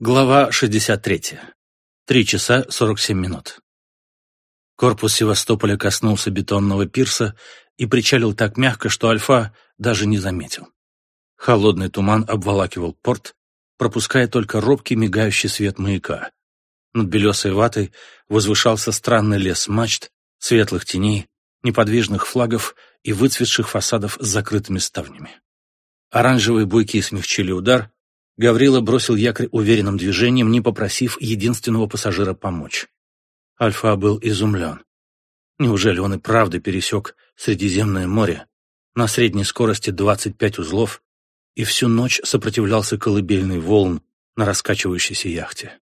Глава 63. Три часа 47 минут. Корпус Севастополя коснулся бетонного пирса и причалил так мягко, что Альфа даже не заметил. Холодный туман обволакивал порт, пропуская только робкий мигающий свет маяка. Над белесой ватой возвышался странный лес мачт, светлых теней, неподвижных флагов и выцветших фасадов с закрытыми ставнями. Оранжевые буйки смягчили удар, Гаврила бросил якорь уверенным движением, не попросив единственного пассажира помочь. Альфа был изумлен. Неужели он и правда пересек Средиземное море на средней скорости 25 узлов и всю ночь сопротивлялся колыбельной волн на раскачивающейся яхте?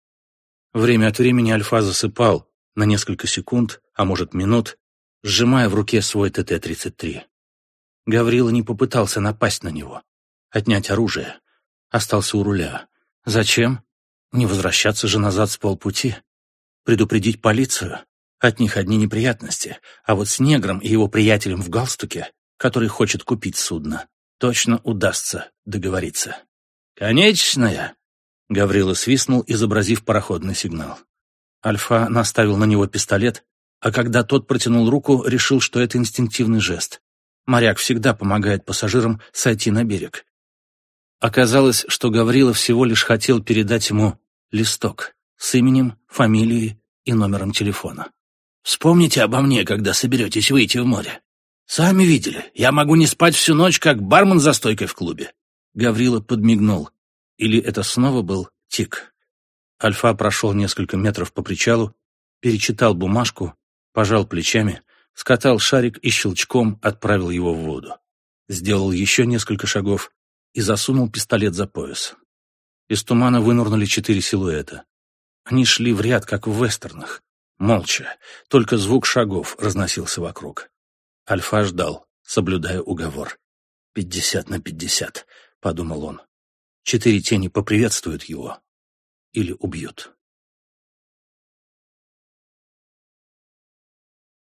Время от времени Альфа засыпал на несколько секунд, а может минут, сжимая в руке свой ТТ-33. Гаврила не попытался напасть на него, отнять оружие, остался у руля. Зачем? Не возвращаться же назад с полпути. Предупредить полицию? От них одни неприятности. А вот с негром и его приятелем в галстуке, который хочет купить судно, точно удастся договориться. «Конечная!» — Гаврила свистнул, изобразив пароходный сигнал. Альфа наставил на него пистолет, а когда тот протянул руку, решил, что это инстинктивный жест. Моряк всегда помогает пассажирам сойти на берег. Оказалось, что Гаврилов всего лишь хотел передать ему листок с именем, фамилией и номером телефона. «Вспомните обо мне, когда соберетесь выйти в море. Сами видели, я могу не спать всю ночь, как бармен за стойкой в клубе». Гаврила подмигнул. Или это снова был тик? Альфа прошел несколько метров по причалу, перечитал бумажку, пожал плечами, скатал шарик и щелчком отправил его в воду. Сделал еще несколько шагов и засунул пистолет за пояс. Из тумана вынурнули четыре силуэта. Они шли в ряд, как в вестернах, молча, только звук шагов разносился вокруг. Альфа ждал, соблюдая уговор. «Пятьдесят на пятьдесят», — подумал он. «Четыре тени поприветствуют его или убьют».